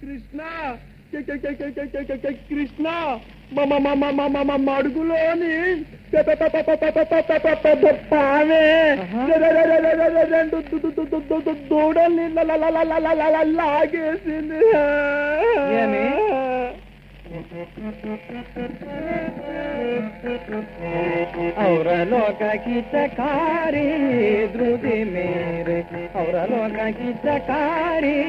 కృష్ణ కృష్ణ మడుగులోని పావే రెండు దూడల్ని లాగేసింది और लोग की चकारी द्रुति में ಅವರಲ್ಲ ಗೀತಕಾರಿ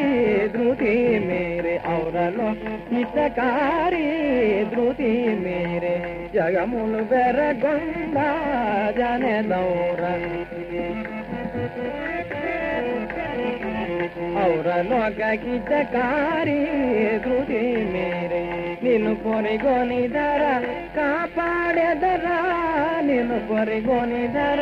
ಧೃತಿ ಮೇರೆ ಅವರಲ್ಲ ಗೀತಕಾರಿ ಧೃತಿ ಮೇರೆ. ಜಗ ಮುನ್ ಬೇರ ಗಂಗಾರಿ ಧೃತಿ ಮೇರೆ. ನಿನ್ನ ಕೊನೆ ಗೋನಿ ದರ ಕಾಪಾಡ ದರ ನಿನ್ನ ಕೊನೆ ಗೋನಿ ದರ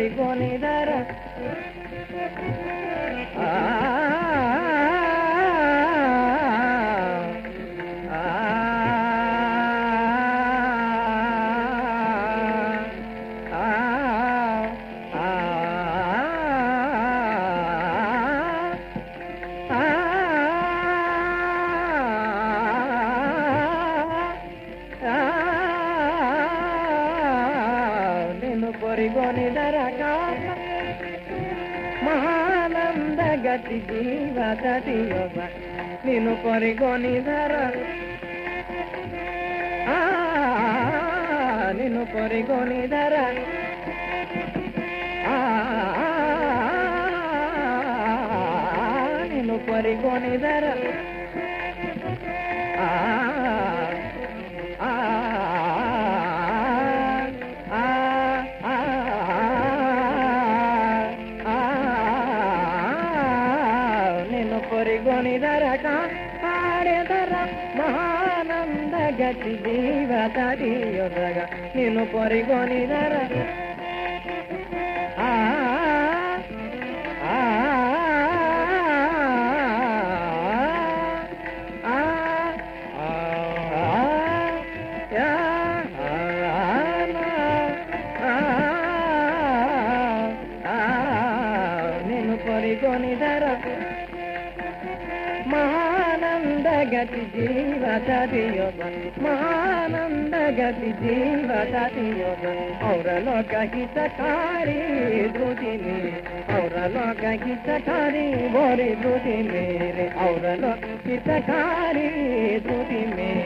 ಸರಿಗೊನಿದರ ಕರಿಗೊನಿ ದರಕ ಮಹಾನಂದ ಗತಿ ಜೀವ ತಟಿಯೊಬ್ಬ ನೀನು ಕೊರಿಗೊನಿ ದರ ನೀನು ಕೊರಿಗೊನಿ ದರ ನೀನು ಕೊರಿಗೊನಿ ದರ ಆ ಗುಣಿದರಕ ಕಾಡೆದರ ಮಹಾನಂದ ಗತಿ ಜೀವ ತಡಿಯೊದಗ ನೀನು ಪರಿಗೊನಿದರ ಆ ಮಹಾನಂದ ಗತಿ ಜೀವ ಸದಿಯೋಗ ಮಹಾನಂದ ಗತಿ ಜೀವ ಸದಿಯೋಗ ಅವರ ಲೋಕ ಹಿತಕಾರಿ ದುದಿನಿ ಅವರ ಲೋಕ ಹಿತಕಾರಿ ಬೋರಿ ದುದಿ ಮೇರೆ ಅವರ ಲೋಕ ಹಿತಕಾರಿ ದುದಿ ಮೇರೆ